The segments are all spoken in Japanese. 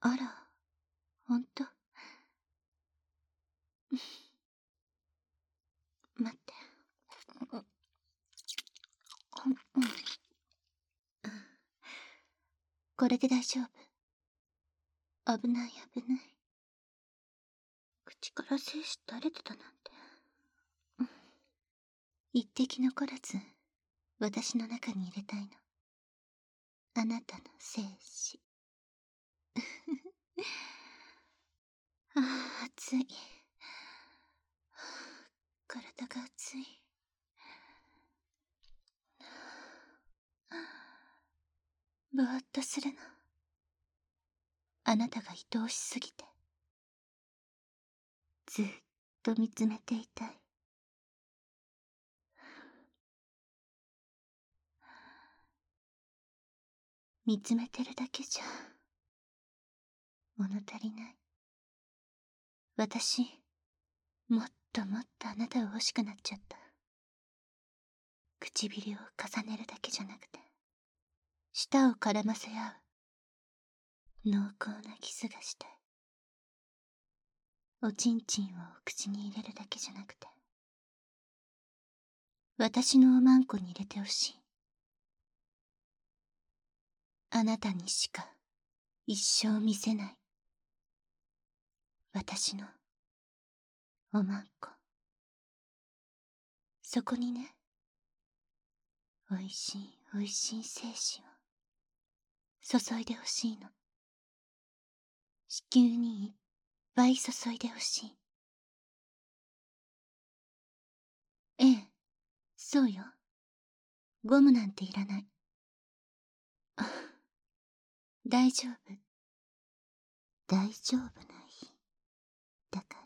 あら、ほんと。待って。これで大丈夫。危ない危ない。口から精子垂れてたなんて。一滴残らず、私の中に入れたいの。あなたの精子。ああ、暑い。体が熱い。ぼーっとするの。あなたが愛おしすぎて。ずっと見つめていたい。見つめてるだけじゃ、物足りない。私、もっともっとあなたを欲しくなっちゃった。唇を重ねるだけじゃなくて、舌を絡ませ合う。濃厚なキスがしたい。おちんちんを口に入れるだけじゃなくて、私のおまんこに入れてほしい。あなたにしか一生見せない。私のおまんこ。そこにね、おいしいおいしい精子を注いでほしいの。子宮にいっぱい注いでほしい。ええ、そうよ。ゴムなんていらない。大丈夫。大丈夫な日。だか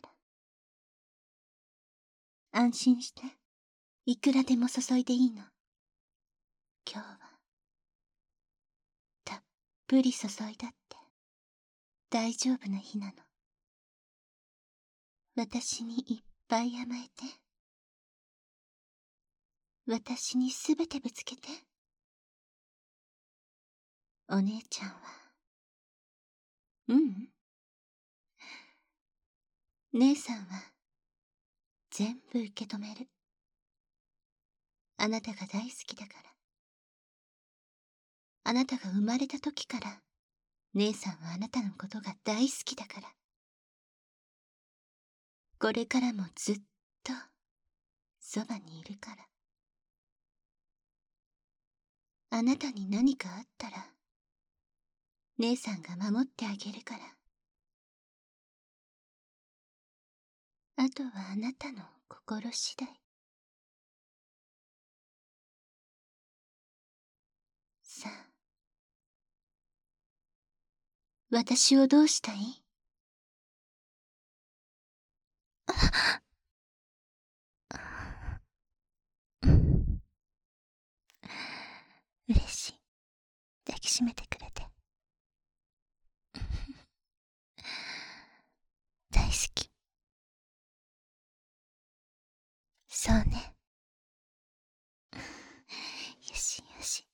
ら。安心して、いくらでも注いでいいの。今日は、たっぷり注いだって、大丈夫な日なの。私にいっぱい甘えて。私にすべてぶつけて。お姉ちゃんは、うん。姉さんは、全部受け止める。あなたが大好きだから。あなたが生まれた時から、姉さんはあなたのことが大好きだから。これからもずっと、そばにいるから。あなたに何かあったら、姉さんが守ってあげるから。あとはあなたの心次第。さあ、私をどうしたい？嬉しい。抱きしめてくれて。大好き。そうね。よしよし。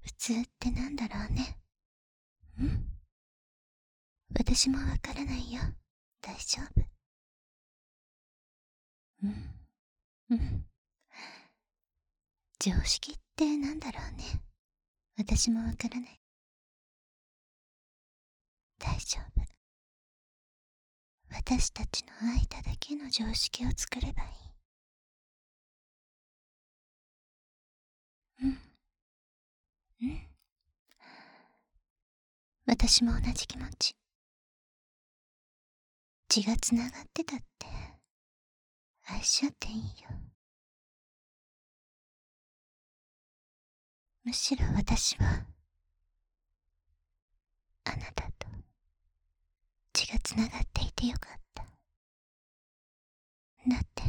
普通ってなんだろうね。ん？私もわからないよ。大丈夫？うん。うん。常識ってなんだろうね。私もわからない。大丈夫。私たちの間だけの常識を作ればいい。うん。うん。私も同じ気持ち。血がつながってたって、愛し合っていいよ。むしろ私は、あなたと血がつながっていてよかった。だって、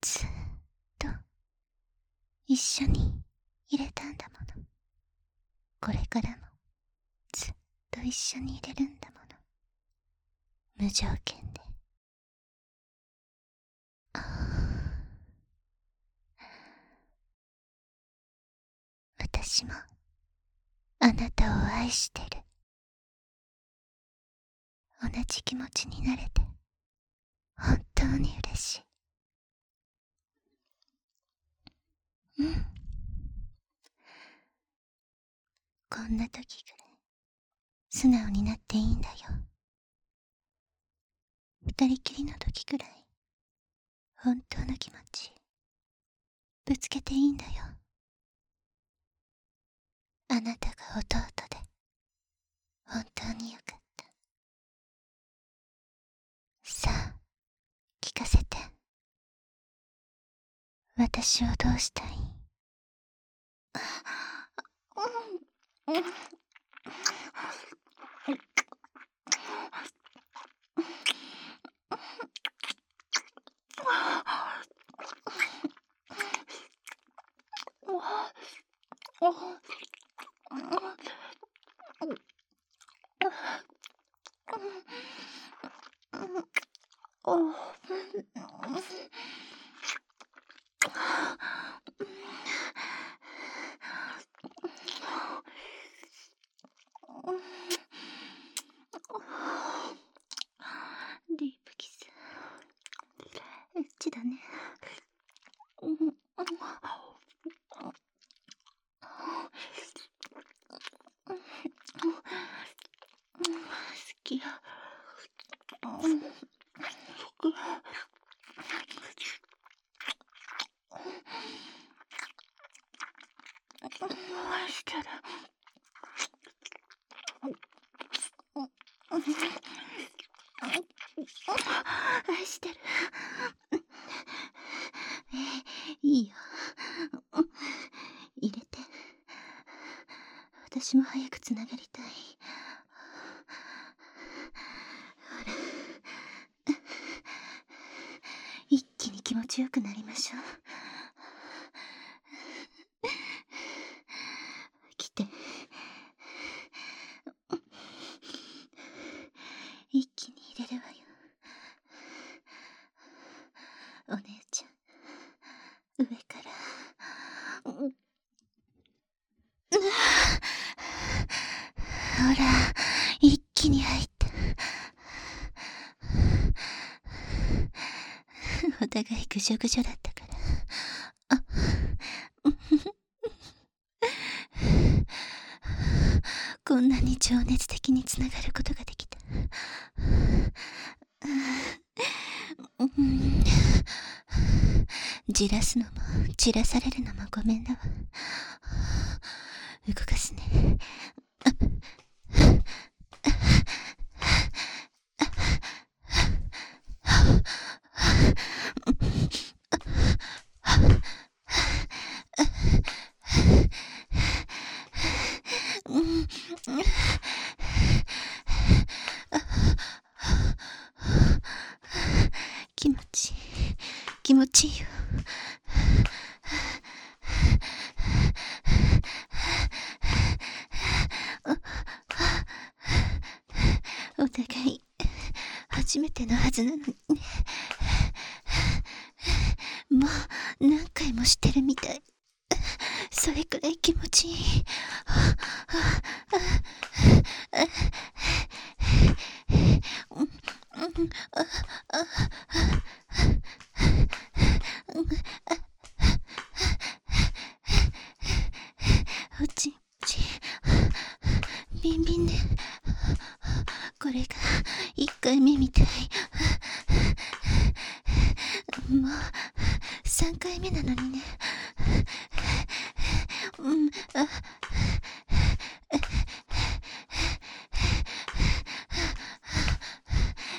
ずっと一緒にいれたんだもの。これからもずっと一緒にいれるんだもの。無条件で。私もあなたを愛してる。同じ気持ちになれて本当に嬉しい。うん。こんな時ぐらい素直になっていいんだよ。二人きりの時くらい。本当の気持ち。ぶつけていいんだよ。あなたが弟で。本当によかった。さあ聞かせて。私をどうしたい？ん ディープキス。エッチだね好き愛してる愛してる。いいよ。入れて。私も早くつながりたいほら一気に気持ちよくなりましょう来て一気に入れるわよお姉ちゃん上からうんほら一気に入ったお互いぐじょぐじょだったから。あ。こんなに情熱的につながることができた。じらすのもじらされるのもごめんだわ。動かすねうん気持ちいい気持ちいいよお互い初めてのはずなのに。ねもう何回もしてるみたい。それくらい気持ちいいおちんちんビンビンねこれが一回目みたいもう三回目なのにね。うん。あ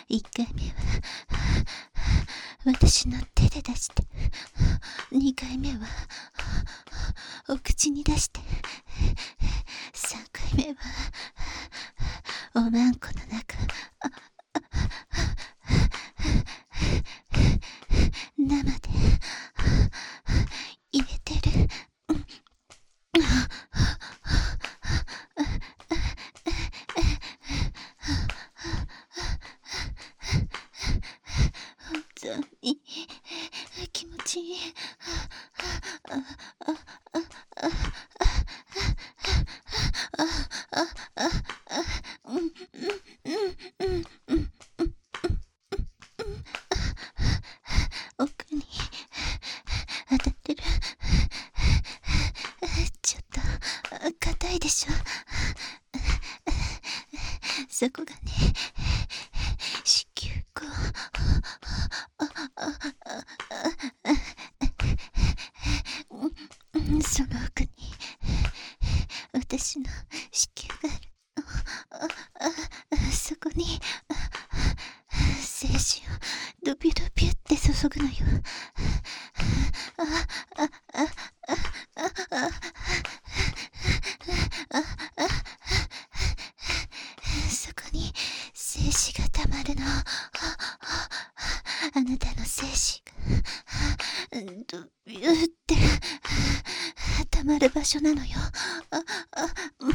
一回目は私の手で出して二回目はお口に出して三回目はおまんこの中奥に当たってる。ちょっと硬いでしょ。そこがね子宮口その奥に私の子宮ドビュドビュって注ぐのよそこに精子がたまるのあなたの精子がドビュってたまる場所なのよキ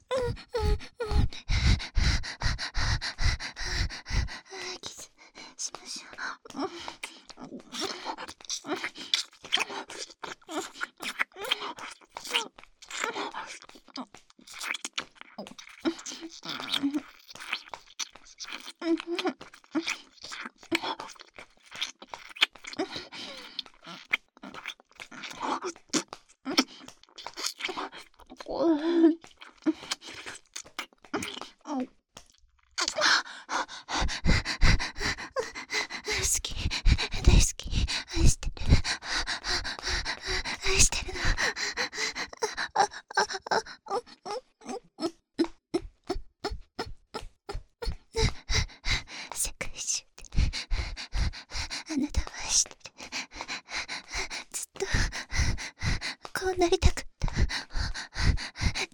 こうなりたくった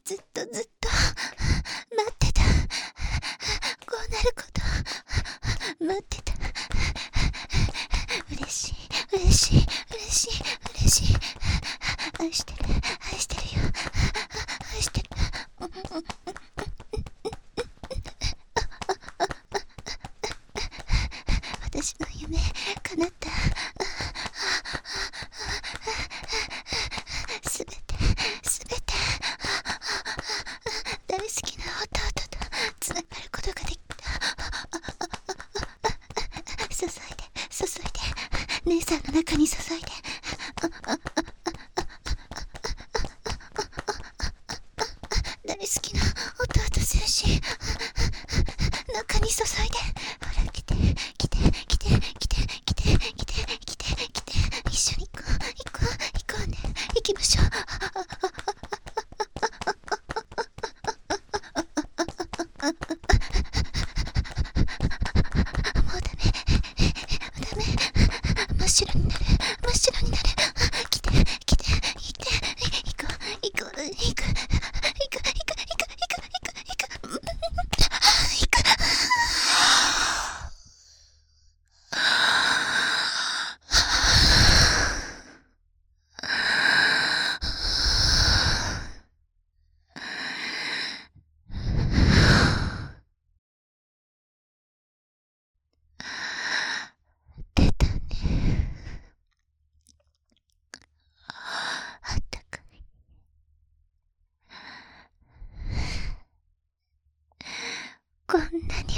ずっとずっと待ってたこうなること待ってた嬉しい嬉しい嬉しい嬉しい愛してる愛してるよ愛してる私の夢叶ったすべてすべて大好きな弟とつながることができた注いで注いで姉さんの中に注いで。こんなに